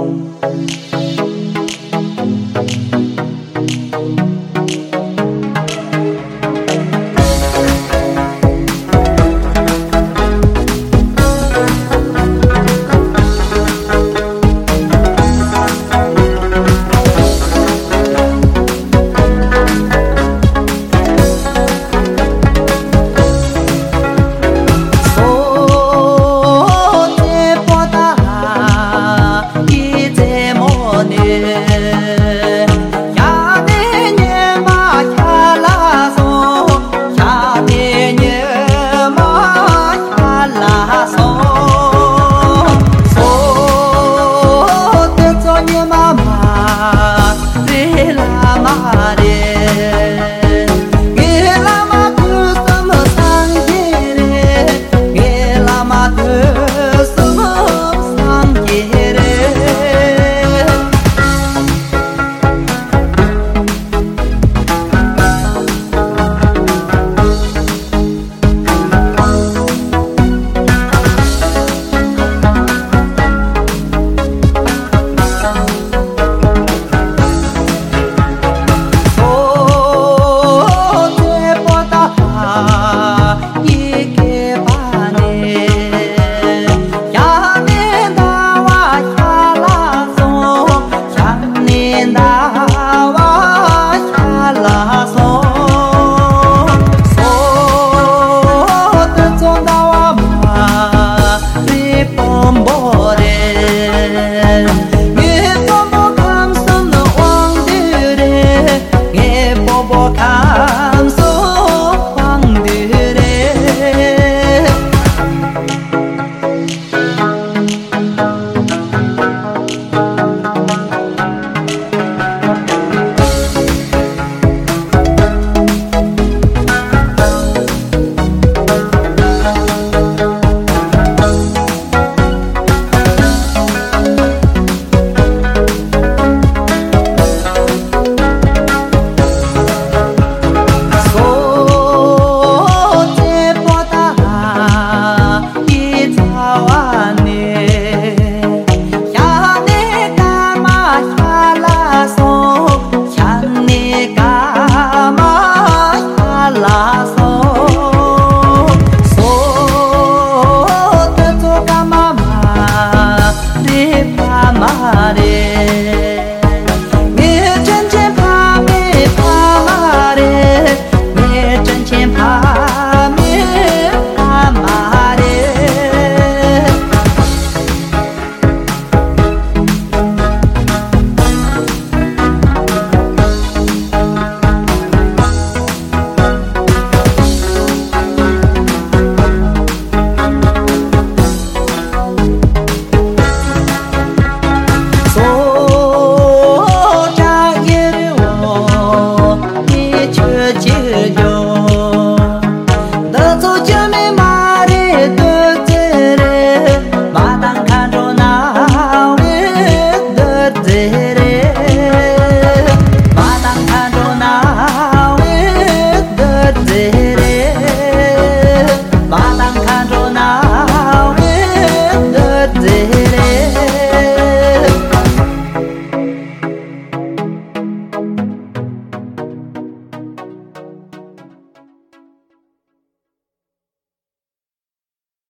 down. 我看。